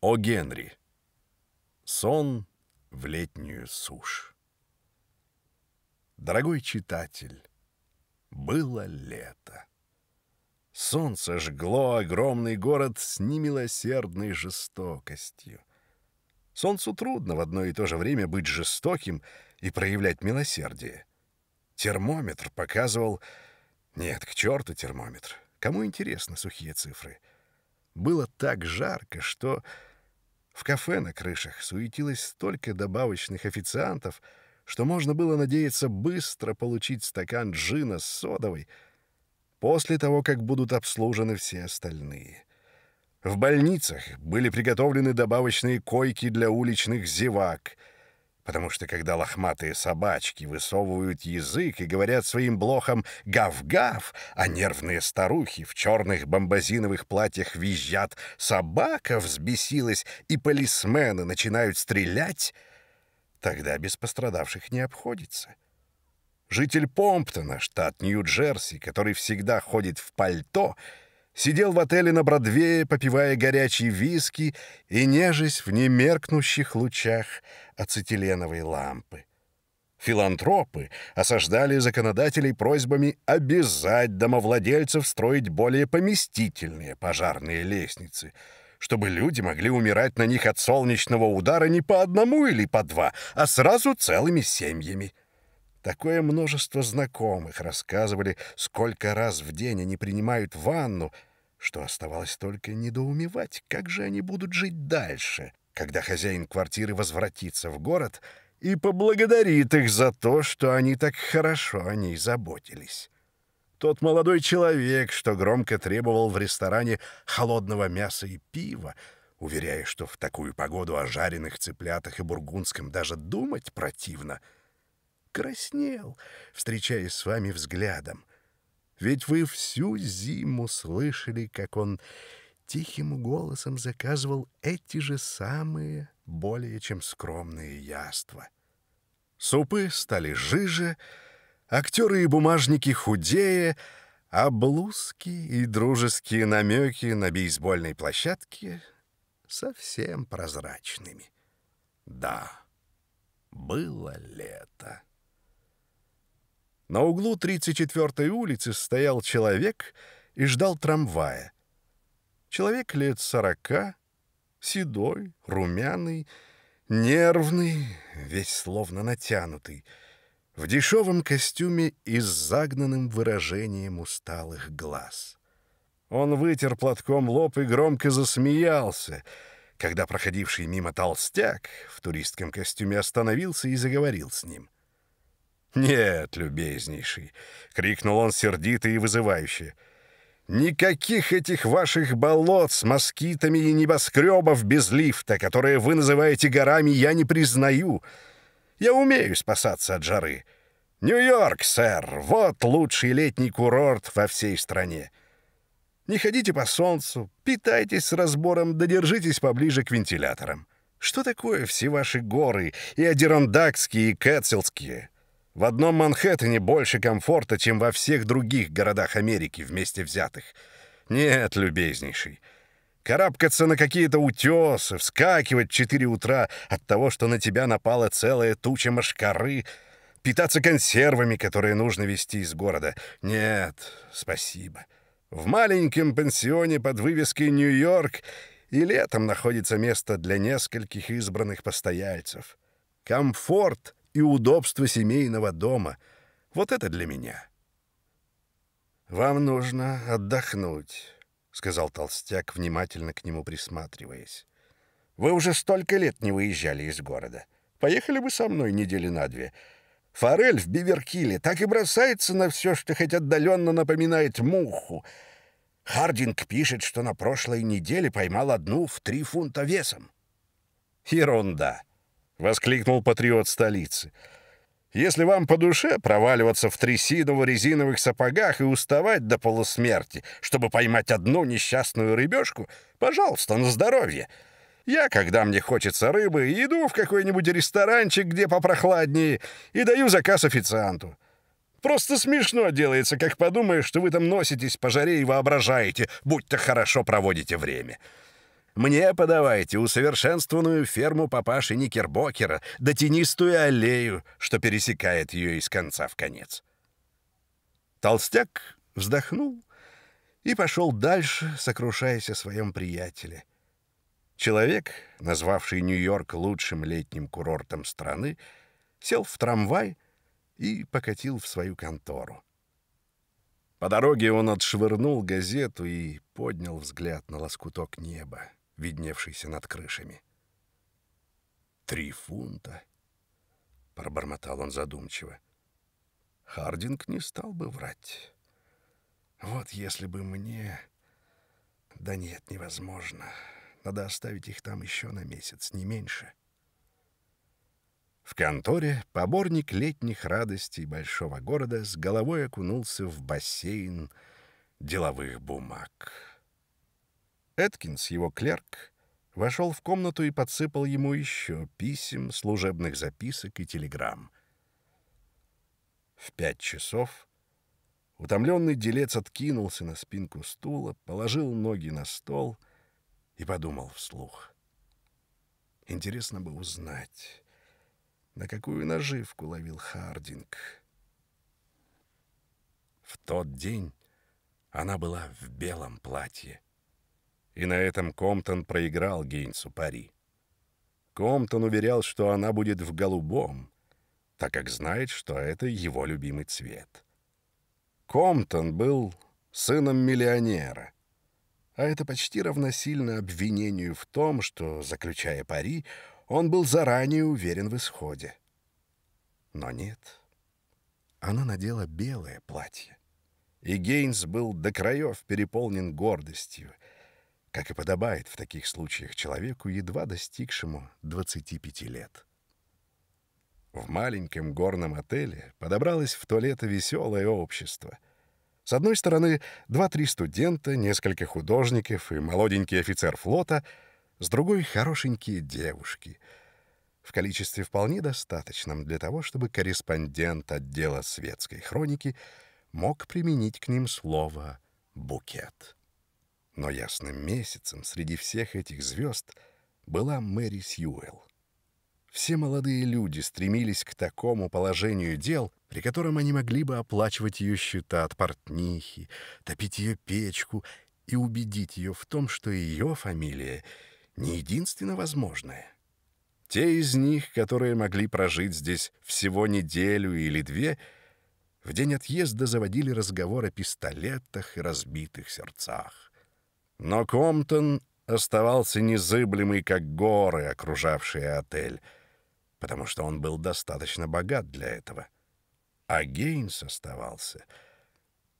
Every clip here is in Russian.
О Генри. Сон в летнюю сушь. Дорогой читатель, было лето. Солнце жгло огромный город с немилосердной жестокостью. Солнцу трудно в одно и то же время быть жестоким и проявлять милосердие. Термометр показывал... Нет, к черту термометр. Кому интересны сухие цифры? — было так жарко, что в кафе на крышах суетилось столько добавочных официантов, что можно было надеяться быстро получить стакан джина с содовой после того, как будут обслужены все остальные. В больницах были приготовлены добавочные койки для уличных зевак — потому что когда лохматые собачки высовывают язык и говорят своим блохам «гав-гав», а нервные старухи в черных бомбазиновых платьях визжат «собака» взбесилась и полисмены начинают стрелять, тогда без пострадавших не обходится. Житель Помптона, штат Нью-Джерси, который всегда ходит в пальто — сидел в отеле на Бродвее, попивая горячие виски и нежесть в немеркнущих лучах ацетиленовой лампы. Филантропы осаждали законодателей просьбами обязать домовладельцев строить более поместительные пожарные лестницы, чтобы люди могли умирать на них от солнечного удара не по одному или по два, а сразу целыми семьями. Такое множество знакомых рассказывали, сколько раз в день они принимают ванну — что оставалось только недоумевать, как же они будут жить дальше, когда хозяин квартиры возвратится в город и поблагодарит их за то, что они так хорошо о ней заботились. Тот молодой человек, что громко требовал в ресторане холодного мяса и пива, уверяя, что в такую погоду о жареных цыплятах и бургундском даже думать противно, краснел, встречаясь с вами взглядом — ведь вы всю зиму слышали, как он тихим голосом заказывал эти же самые, более чем скромные яства. Супы стали жиже, актеры и бумажники худее, а блузки и дружеские намеки на бейсбольной площадке совсем прозрачными. Да, было лето. На углу 34-й улицы стоял человек и ждал трамвая. Человек лет сорока, седой, румяный, нервный, весь словно натянутый, в дешевом костюме и с загнанным выражением усталых глаз. Он вытер платком лоб и громко засмеялся, когда проходивший мимо толстяк в туристском костюме остановился и заговорил с ним — «Нет, любезнейший!» — крикнул он сердито и вызывающе. «Никаких этих ваших болот с москитами и небоскребов без лифта, которые вы называете горами, я не признаю. Я умею спасаться от жары. Нью-Йорк, сэр, вот лучший летний курорт во всей стране. Не ходите по солнцу, питайтесь с разбором, додержитесь поближе к вентиляторам. Что такое все ваши горы и адирандакские, и кэтселские?» В одном Манхэттене больше комфорта, чем во всех других городах Америки вместе взятых. Нет, любезнейший. Карабкаться на какие-то утесы, вскакивать в 4 утра от того, что на тебя напала целая туча мошкары, питаться консервами, которые нужно везти из города. Нет, спасибо. В маленьком пансионе под вывеской «Нью-Йорк» и летом находится место для нескольких избранных постояльцев. Комфорт — и удобство семейного дома. Вот это для меня. «Вам нужно отдохнуть», — сказал толстяк, внимательно к нему присматриваясь. «Вы уже столько лет не выезжали из города. Поехали бы со мной недели на две. Форель в Биверкиле так и бросается на все, что хоть отдаленно напоминает муху. Хардинг пишет, что на прошлой неделе поймал одну в три фунта весом». «Ерунда», — воскликнул патриот столицы. «Если вам по душе проваливаться в трясиново-резиновых сапогах и уставать до полусмерти, чтобы поймать одну несчастную рыбешку, пожалуйста, на здоровье. Я, когда мне хочется рыбы, иду в какой-нибудь ресторанчик, где попрохладнее, и даю заказ официанту. Просто смешно делается, как подумаешь, что вы там носитесь по жаре и воображаете, будь-то хорошо проводите время». Мне подавайте усовершенствованную ферму папаши Никербокера да тенистую аллею, что пересекает ее из конца в конец. Толстяк вздохнул и пошел дальше, сокрушаясь о своем приятеле. Человек, назвавший Нью-Йорк лучшим летним курортом страны, сел в трамвай и покатил в свою контору. По дороге он отшвырнул газету и поднял взгляд на лоскуток неба видневшийся над крышами. «Три фунта!» — пробормотал он задумчиво. Хардинг не стал бы врать. «Вот если бы мне...» «Да нет, невозможно. Надо оставить их там еще на месяц, не меньше». В конторе поборник летних радостей большого города с головой окунулся в бассейн деловых бумаг. Эткинс, его клерк, вошел в комнату и подсыпал ему еще писем, служебных записок и телеграмм. В пять часов утомленный делец откинулся на спинку стула, положил ноги на стол и подумал вслух. Интересно бы узнать, на какую наживку ловил Хардинг. В тот день она была в белом платье — и на этом Комптон проиграл Гейнсу пари. Комптон уверял, что она будет в голубом, так как знает, что это его любимый цвет. Комптон был сыном миллионера, а это почти равносильно обвинению в том, что, заключая пари, он был заранее уверен в исходе. Но нет. Она надела белое платье. И Гейнс был до краев переполнен гордостью — как и подобает в таких случаях человеку, едва достигшему 25 лет. В маленьком горном отеле подобралось в то лето веселое общество. С одной стороны, два-три студента, несколько художников и молоденький офицер флота, с другой — хорошенькие девушки — в количестве вполне достаточном для того, чтобы корреспондент отдела светской хроники мог применить к ним слово «букет». Но ясным месяцем среди всех этих звезд была Мэри Сьюэлл. Все молодые люди стремились к такому положению дел, при котором они могли бы оплачивать ее счета от портнихи, топить ее печку и убедить ее в том, что ее фамилия не единственно возможная. Те из них, которые могли прожить здесь всего неделю или две, в день отъезда заводили разговор о пистолетах и разбитых сердцах. Но Комптон оставался незыблемый, как горы, окружавшие отель, потому что он был достаточно богат для этого. А Гейнс оставался,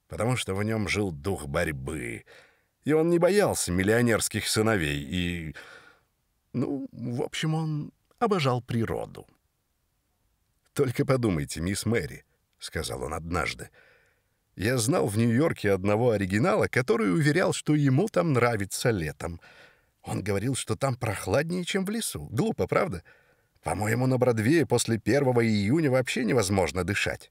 потому что в нем жил дух борьбы, и он не боялся миллионерских сыновей, и... Ну, в общем, он обожал природу. «Только подумайте, мисс Мэри», — сказал он однажды, — я знал в Нью-Йорке одного оригинала, который уверял, что ему там нравится летом. Он говорил, что там прохладнее, чем в лесу. Глупо, правда? По-моему, на Бродвее после 1 июня вообще невозможно дышать.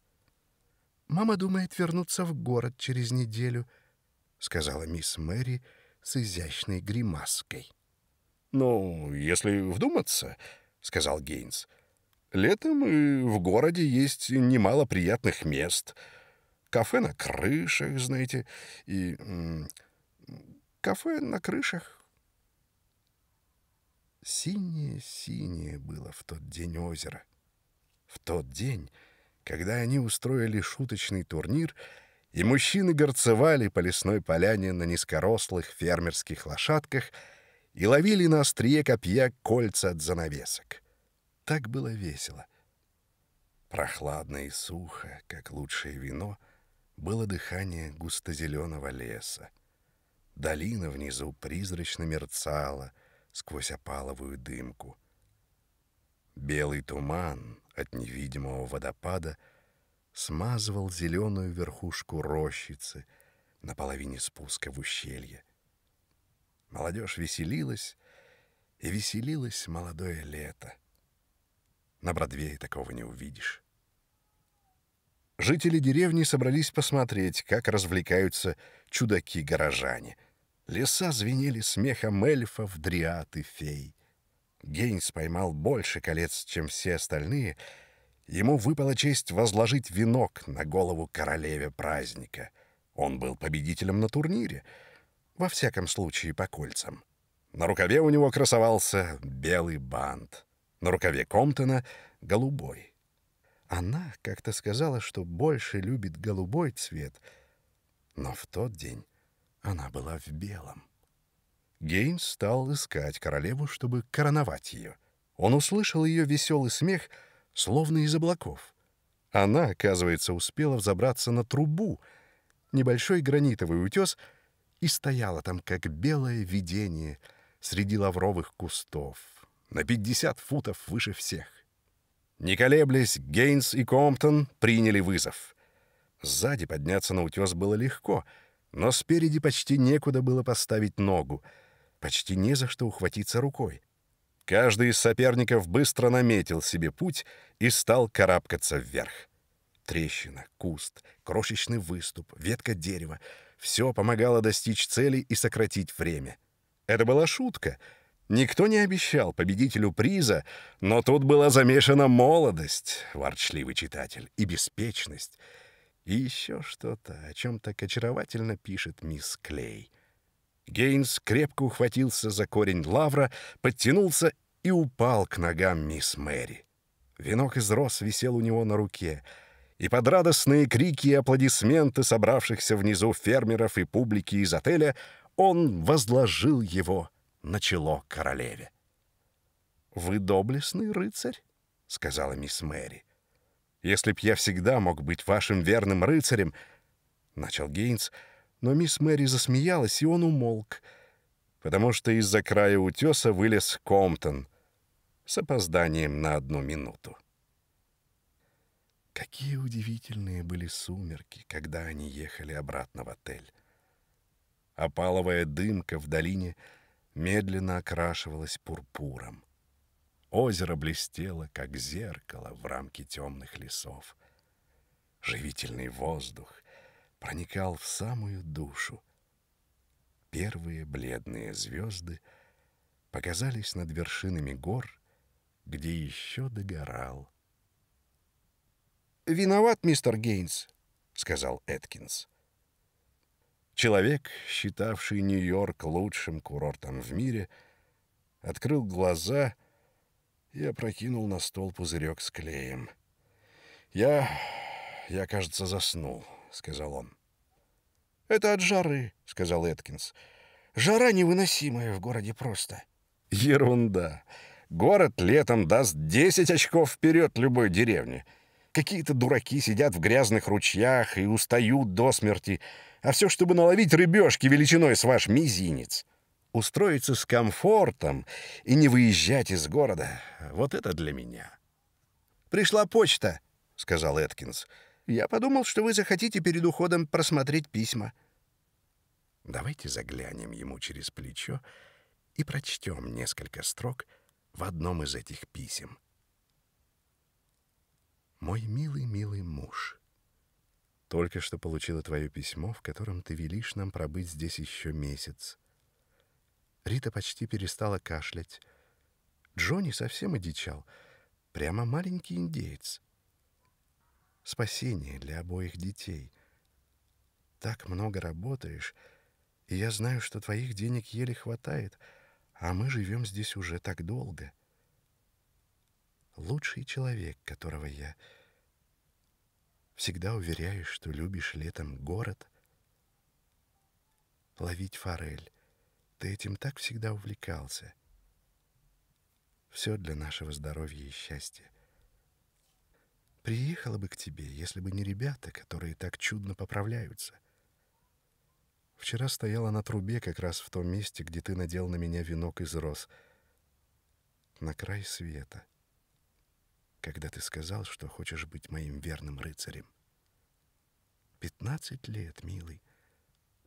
«Мама думает вернуться в город через неделю», — сказала мисс Мэри с изящной гримаской. «Ну, если вдуматься», — сказал Гейнс, — «летом и в городе есть немало приятных мест» кафе на крышах, знаете, и кафе на крышах. Синее-синее было в тот день озеро. В тот день, когда они устроили шуточный турнир, и мужчины горцевали по лесной поляне на низкорослых фермерских лошадках и ловили на острие копья кольца от занавесок. Так было весело. Прохладно и сухо, как лучшее вино, было дыхание густозеленого леса. Долина внизу призрачно мерцала сквозь опаловую дымку. Белый туман от невидимого водопада смазывал зеленую верхушку рощицы на половине спуска в ущелье. Молодежь веселилась, и веселилось молодое лето. На Бродвее такого не увидишь. Жители деревни собрались посмотреть, как развлекаются чудаки-горожане. Леса звенели смехом эльфов, дриад и фей. Гейнс поймал больше колец, чем все остальные. Ему выпала честь возложить венок на голову королеве праздника. Он был победителем на турнире, во всяком случае по кольцам. На рукаве у него красовался белый бант, на рукаве Комптона — голубой. Она как-то сказала, что больше любит голубой цвет, но в тот день она была в белом. Гейнс стал искать королеву, чтобы короновать ее. Он услышал ее веселый смех, словно из облаков. Она, оказывается, успела взобраться на трубу, небольшой гранитовый утес, и стояла там, как белое видение среди лавровых кустов, на 50 футов выше всех. Не колеблясь, Гейнс и Комптон приняли вызов. Сзади подняться на утес было легко, но спереди почти некуда было поставить ногу, почти не за что ухватиться рукой. Каждый из соперников быстро наметил себе путь и стал карабкаться вверх. Трещина, куст, крошечный выступ, ветка дерева — все помогало достичь цели и сократить время. Это была шутка — Никто не обещал победителю приза, но тут была замешана молодость, ворчливый читатель, и беспечность, и еще что-то, о чем так очаровательно пишет мисс Клей. Гейнс крепко ухватился за корень лавра, подтянулся и упал к ногам мисс Мэри. Венок из роз висел у него на руке, и под радостные крики и аплодисменты собравшихся внизу фермеров и публики из отеля он возложил его начало королеве. «Вы доблестный рыцарь», — сказала мисс Мэри. «Если б я всегда мог быть вашим верным рыцарем», — начал Гейнс, но мисс Мэри засмеялась, и он умолк, потому что из-за края утеса вылез Комптон с опозданием на одну минуту. Какие удивительные были сумерки, когда они ехали обратно в отель. Опаловая дымка в долине — медленно окрашивалась пурпуром. Озеро блестело, как зеркало в рамке темных лесов. Живительный воздух проникал в самую душу. Первые бледные звезды показались над вершинами гор, где еще догорал. «Виноват, мистер Гейнс», — сказал Эткинс. Человек, считавший Нью-Йорк лучшим курортом в мире, открыл глаза и опрокинул на стол пузырек с клеем. «Я... я, кажется, заснул», — сказал он. «Это от жары», — сказал Эткинс. «Жара невыносимая в городе просто». «Ерунда. Город летом даст 10 очков вперед любой деревне». Какие-то дураки сидят в грязных ручьях и устают до смерти, а все, чтобы наловить рыбешки величиной с ваш мизинец. Устроиться с комфортом и не выезжать из города — вот это для меня. «Пришла почта», — сказал Эткинс. «Я подумал, что вы захотите перед уходом просмотреть письма». Давайте заглянем ему через плечо и прочтем несколько строк в одном из этих писем — мой милый-милый муж. Только что получила твое письмо, в котором ты велишь нам пробыть здесь еще месяц. Рита почти перестала кашлять. Джонни совсем одичал. Прямо маленький индеец. Спасение для обоих детей. Так много работаешь, и я знаю, что твоих денег еле хватает, а мы живем здесь уже так долго лучший человек, которого я... Всегда уверяю, что любишь летом город, ловить форель. Ты этим так всегда увлекался. Все для нашего здоровья и счастья. Приехала бы к тебе, если бы не ребята, которые так чудно поправляются. Вчера стояла на трубе как раз в том месте, где ты надел на меня венок из роз. На край света — когда ты сказал, что хочешь быть моим верным рыцарем. Пятнадцать лет, милый.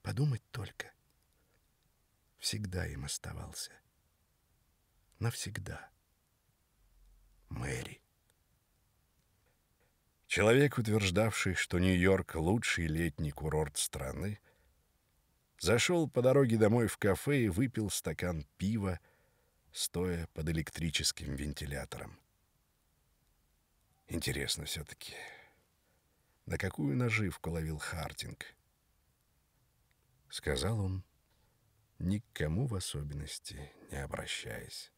Подумать только. Всегда им оставался. Навсегда. Мэри. Человек, утверждавший, что Нью-Йорк — лучший летний курорт страны, зашел по дороге домой в кафе и выпил стакан пива, стоя под электрическим вентилятором. Интересно все-таки, на какую наживку ловил Хартинг? Сказал он, никому в особенности не обращаясь.